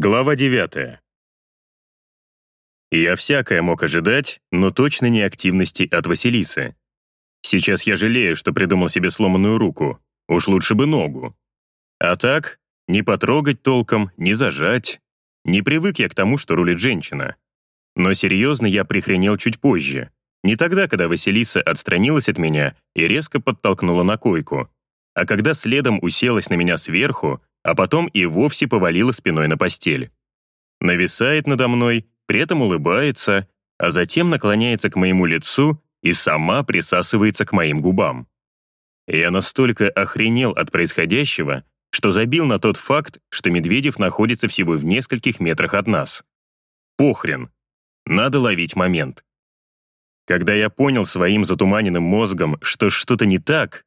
Глава 9. Я всякое мог ожидать, но точно не активности от Василисы. Сейчас я жалею, что придумал себе сломанную руку. Уж лучше бы ногу. А так, не потрогать толком, не зажать. Не привык я к тому, что рулит женщина. Но серьезно я прихренел чуть позже. Не тогда, когда Василиса отстранилась от меня и резко подтолкнула на койку, а когда следом уселась на меня сверху, а потом и вовсе повалила спиной на постель. Нависает надо мной, при этом улыбается, а затем наклоняется к моему лицу и сама присасывается к моим губам. Я настолько охренел от происходящего, что забил на тот факт, что Медведев находится всего в нескольких метрах от нас. Похрен. Надо ловить момент. Когда я понял своим затуманенным мозгом, что что-то не так,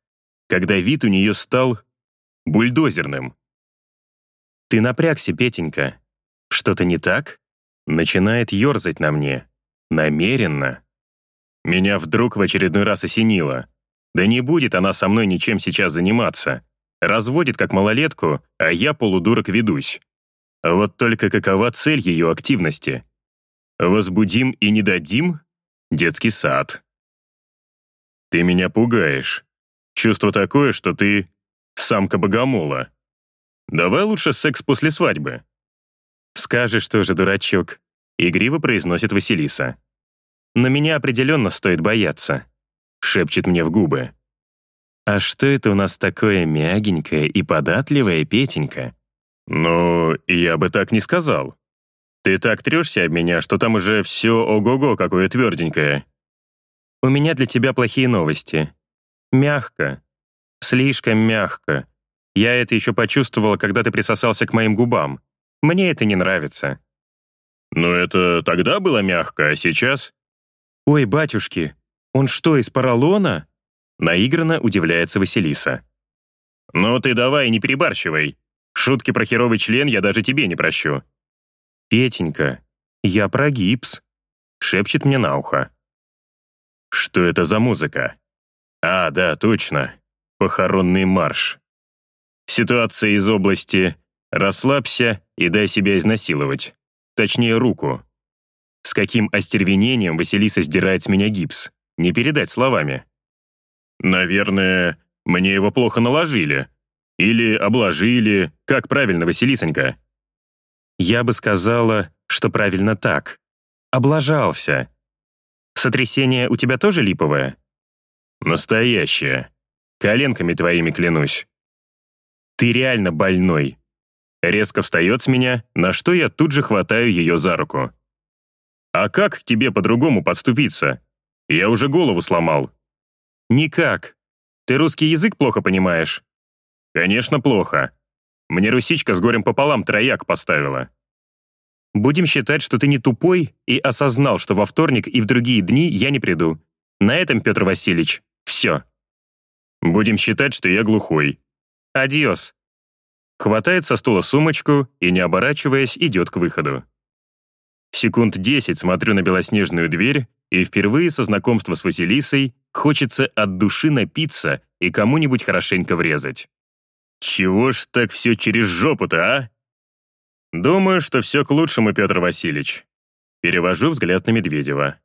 когда вид у нее стал бульдозерным, «Ты напрягся, Петенька. Что-то не так?» Начинает ерзать на мне. Намеренно. Меня вдруг в очередной раз осенило. Да не будет она со мной ничем сейчас заниматься. Разводит как малолетку, а я полудурок ведусь. Вот только какова цель ее активности? Возбудим и не дадим? Детский сад. Ты меня пугаешь. Чувство такое, что ты самка богомола. Давай лучше секс после свадьбы». «Скажешь тоже, дурачок», — игриво произносит Василиса. «Но меня определенно стоит бояться», — шепчет мне в губы. «А что это у нас такое мягенькое и податливое, Петенька?» «Ну, я бы так не сказал. Ты так трешься об меня, что там уже все ого-го какое тверденькое». «У меня для тебя плохие новости. Мягко. Слишком мягко. Я это еще почувствовала, когда ты присосался к моим губам. Мне это не нравится». «Ну это тогда было мягко, а сейчас?» «Ой, батюшки, он что, из поролона?» Наигранно удивляется Василиса. «Ну ты давай, не перебарщивай. Шутки про херовый член я даже тебе не прощу». «Петенька, я про гипс», — шепчет мне на ухо. «Что это за музыка?» «А, да, точно. Похоронный марш». Ситуация из области «расслабься и дай себя изнасиловать». Точнее, руку. С каким остервенением Василиса сдирает с меня гипс. Не передать словами. Наверное, мне его плохо наложили. Или обложили. Как правильно, Василисонька? Я бы сказала, что правильно так. Облажался. Сотрясение у тебя тоже липовое? Настоящее. Коленками твоими клянусь. «Ты реально больной». Резко встает с меня, на что я тут же хватаю ее за руку. «А как к тебе по-другому подступиться? Я уже голову сломал». «Никак. Ты русский язык плохо понимаешь?» «Конечно, плохо. Мне русичка с горем пополам трояк поставила». «Будем считать, что ты не тупой и осознал, что во вторник и в другие дни я не приду. На этом, Петр Васильевич, все». «Будем считать, что я глухой. Адьос. Хватает со стула сумочку и, не оборачиваясь, идет к выходу. Секунд десять смотрю на белоснежную дверь, и впервые со знакомства с Василисой хочется от души напиться и кому-нибудь хорошенько врезать. Чего ж так все через жопу-то, а? Думаю, что все к лучшему, Петр Васильевич. Перевожу взгляд на Медведева.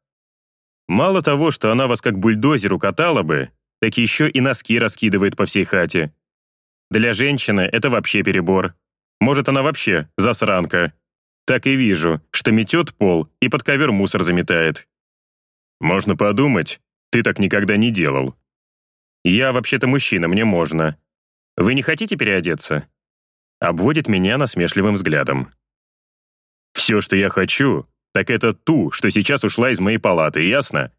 Мало того, что она вас как бульдозер укатала бы, так еще и носки раскидывает по всей хате. Для женщины это вообще перебор. Может, она вообще засранка. Так и вижу, что метет пол и под ковер мусор заметает. Можно подумать, ты так никогда не делал. Я вообще-то мужчина, мне можно. Вы не хотите переодеться? Обводит меня насмешливым взглядом. Все, что я хочу, так это ту, что сейчас ушла из моей палаты, ясно?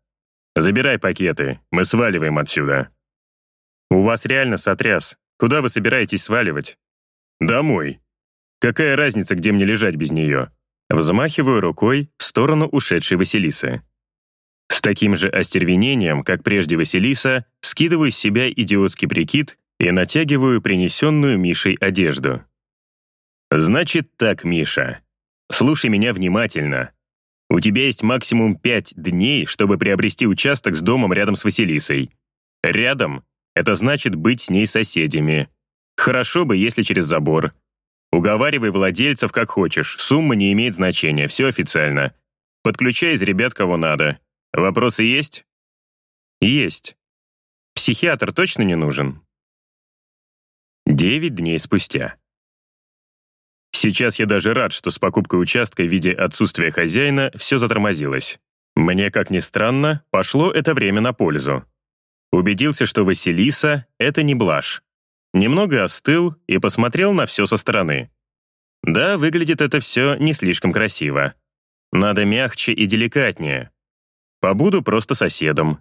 Забирай пакеты, мы сваливаем отсюда. У вас реально сотряс. Куда вы собираетесь сваливать? Домой. Какая разница, где мне лежать без нее? Взмахиваю рукой в сторону ушедшей Василисы. С таким же остервенением, как прежде Василиса, скидываю с себя идиотский прикид и натягиваю принесенную Мишей одежду. «Значит так, Миша. Слушай меня внимательно. У тебя есть максимум пять дней, чтобы приобрести участок с домом рядом с Василисой. Рядом это значит быть с ней соседями. Хорошо бы, если через забор. Уговаривай владельцев как хочешь, сумма не имеет значения, все официально. Подключай из ребят кого надо. Вопросы есть? Есть. Психиатр точно не нужен? Девять дней спустя. Сейчас я даже рад, что с покупкой участка в виде отсутствия хозяина все затормозилось. Мне, как ни странно, пошло это время на пользу. Убедился, что Василиса — это не блажь. Немного остыл и посмотрел на все со стороны. Да, выглядит это все не слишком красиво. Надо мягче и деликатнее. Побуду просто соседом.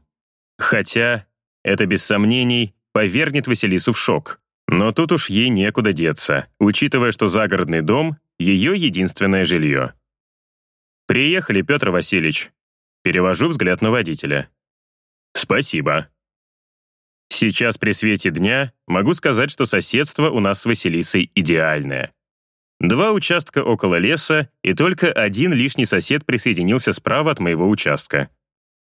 Хотя, это без сомнений, повергнет Василису в шок. Но тут уж ей некуда деться, учитывая, что загородный дом — ее единственное жилье. «Приехали, Петр Васильевич». Перевожу взгляд на водителя. «Спасибо». Сейчас при свете дня могу сказать, что соседство у нас с Василисой идеальное. Два участка около леса, и только один лишний сосед присоединился справа от моего участка.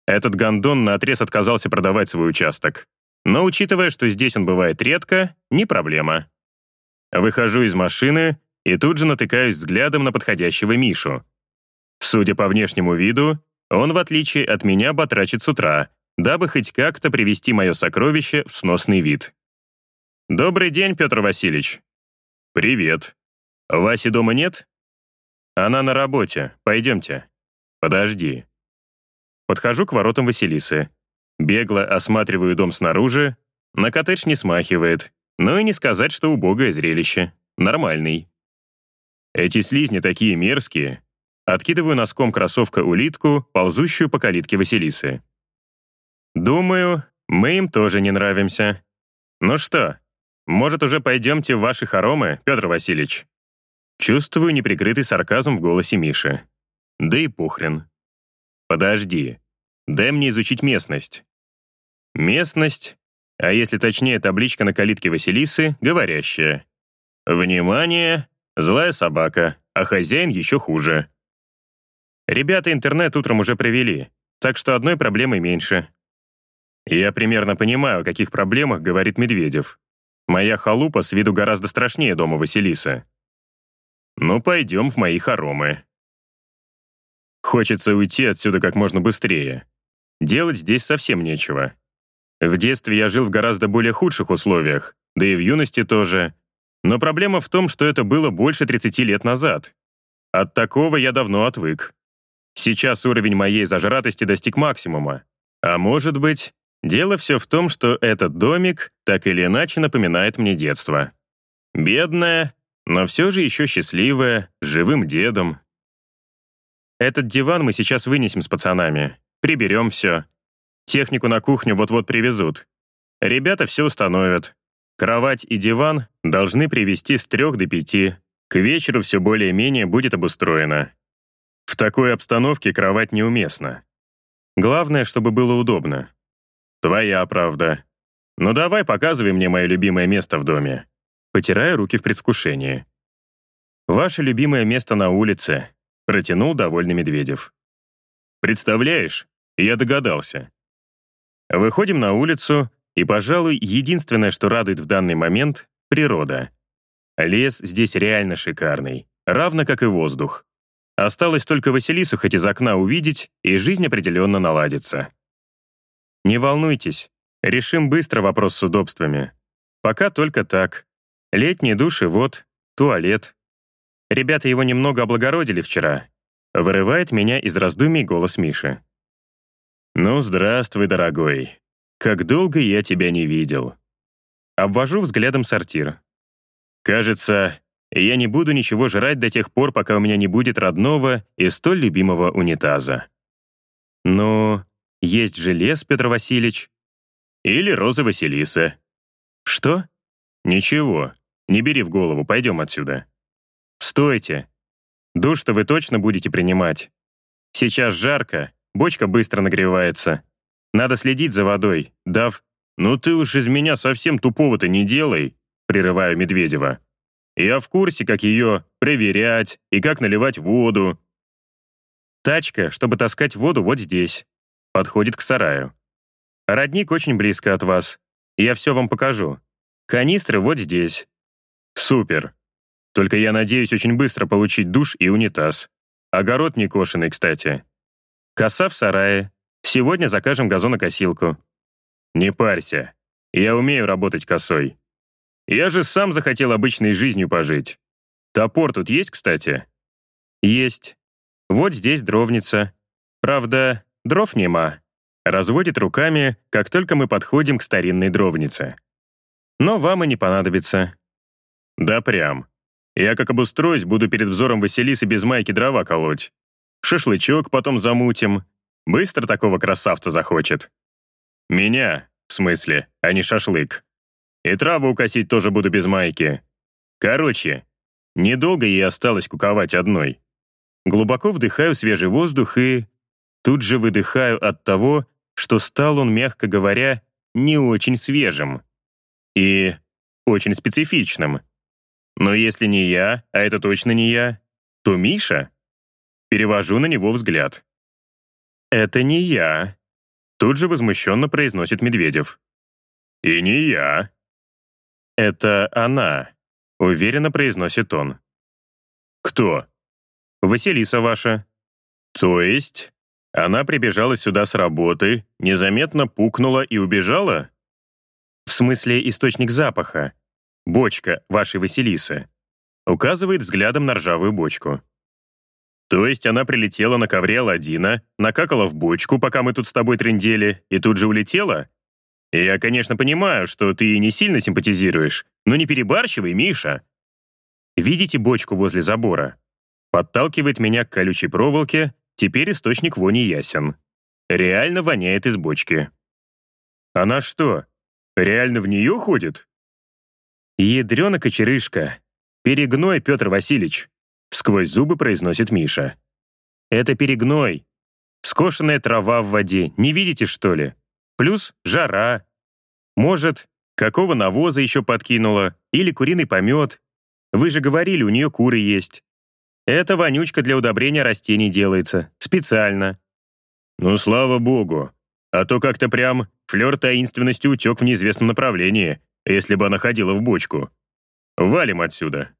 Этот гондон наотрез отказался продавать свой участок. Но учитывая, что здесь он бывает редко, не проблема. Выхожу из машины и тут же натыкаюсь взглядом на подходящего Мишу. Судя по внешнему виду, он, в отличие от меня, батрачит с утра, дабы хоть как-то привести мое сокровище в сносный вид. «Добрый день, Петр Васильевич». «Привет. Васи дома нет?» «Она на работе. Пойдемте». «Подожди». Подхожу к воротам Василисы. Бегло осматриваю дом снаружи. На коттедж не смахивает. Но и не сказать, что убогое зрелище. Нормальный. Эти слизни такие мерзкие. Откидываю носком кроссовка улитку, ползущую по калитке Василисы. Думаю, мы им тоже не нравимся. Ну что, может, уже пойдемте в ваши хоромы, Петр Васильевич? Чувствую неприкрытый сарказм в голосе Миши. Да и похрен. Подожди. Дай мне изучить местность. Местность, а если точнее табличка на калитке Василисы, говорящая. Внимание, злая собака, а хозяин еще хуже. Ребята интернет утром уже привели, так что одной проблемой меньше. Я примерно понимаю, о каких проблемах говорит Медведев. Моя халупа с виду гораздо страшнее дома Василисы. Ну, пойдем в мои хоромы. Хочется уйти отсюда как можно быстрее. Делать здесь совсем нечего. В детстве я жил в гораздо более худших условиях, да и в юности тоже. Но проблема в том, что это было больше 30 лет назад. От такого я давно отвык. Сейчас уровень моей зажратости достиг максимума. А может быть, дело все в том, что этот домик так или иначе напоминает мне детство. Бедное, но все же еще счастливое, живым дедом. Этот диван мы сейчас вынесем с пацанами. Приберем все. Технику на кухню вот-вот привезут. Ребята все установят. Кровать и диван должны привезти с трех до пяти. К вечеру все более-менее будет обустроено. В такой обстановке кровать неуместна. Главное, чтобы было удобно. Твоя правда. Ну давай показывай мне мое любимое место в доме. Потирая руки в предвкушении. Ваше любимое место на улице, протянул довольный Медведев. Представляешь, я догадался. Выходим на улицу, и, пожалуй, единственное, что радует в данный момент — природа. Лес здесь реально шикарный, равно как и воздух. Осталось только Василису хоть из окна увидеть, и жизнь определенно наладится. Не волнуйтесь, решим быстро вопрос с удобствами. Пока только так. Летние души вот, туалет. Ребята его немного облагородили вчера, Вырывает меня из раздумий голос Миши. «Ну, здравствуй, дорогой. Как долго я тебя не видел». Обвожу взглядом сортир. «Кажется, я не буду ничего жрать до тех пор, пока у меня не будет родного и столь любимого унитаза». «Ну, есть же лес, Петр Васильевич». «Или Роза Василиса». «Что?» «Ничего, не бери в голову, пойдем отсюда». «Стойте, Душ-то вы точно будете принимать. Сейчас жарко, бочка быстро нагревается. Надо следить за водой, дав... «Ну ты уж из меня совсем тупого-то не делай», прерываю Медведева. «Я в курсе, как ее проверять и как наливать воду». Тачка, чтобы таскать воду вот здесь. Подходит к сараю. Родник очень близко от вас. Я все вам покажу. Канистры вот здесь. Супер. Только я надеюсь очень быстро получить душ и унитаз. Огород не кошеный, кстати. Коса в сарае. Сегодня закажем газонокосилку. Не парься. Я умею работать косой. Я же сам захотел обычной жизнью пожить. Топор тут есть, кстати? Есть. Вот здесь дровница. Правда, дров нема. Разводит руками, как только мы подходим к старинной дровнице. Но вам и не понадобится. Да прям. Я как обустроюсь, буду перед взором Василисы без майки дрова колоть. Шашлычок потом замутим. Быстро такого красавца захочет. Меня, в смысле, а не шашлык. И траву укосить тоже буду без майки. Короче, недолго ей осталось куковать одной. Глубоко вдыхаю свежий воздух и... Тут же выдыхаю от того, что стал он, мягко говоря, не очень свежим. И очень специфичным. Но если не я, а это точно не я, то Миша? Перевожу на него взгляд. «Это не я», — тут же возмущенно произносит Медведев. «И не я». «Это она», — уверенно произносит он. «Кто?» «Василиса ваша». «То есть?» Она прибежала сюда с работы, незаметно пукнула и убежала? В смысле источник запаха. Бочка вашей Василисы. Указывает взглядом на ржавую бочку. То есть она прилетела на ковре Аладдина, накакала в бочку, пока мы тут с тобой трындели, и тут же улетела? Я, конечно, понимаю, что ты ей не сильно симпатизируешь, но не перебарщивай, Миша. Видите бочку возле забора? Подталкивает меня к колючей проволоке, теперь источник вони ясен. Реально воняет из бочки. Она что, реально в нее ходит? «Ядрёна кочерышка! Перегной, Петр Васильевич!» Сквозь зубы произносит Миша. «Это перегной. Скошенная трава в воде, не видите, что ли? Плюс жара. Может, какого навоза еще подкинула, или куриный помет. Вы же говорили, у нее куры есть. Это вонючка для удобрения растений делается, специально». «Ну, слава богу. А то как-то прям флёр таинственности утек в неизвестном направлении, если бы она ходила в бочку. Валим отсюда.